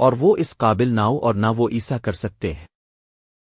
اور وہ اس قابل نہ ہو اور نہ وہ عیسا کر سکتے ہیں۔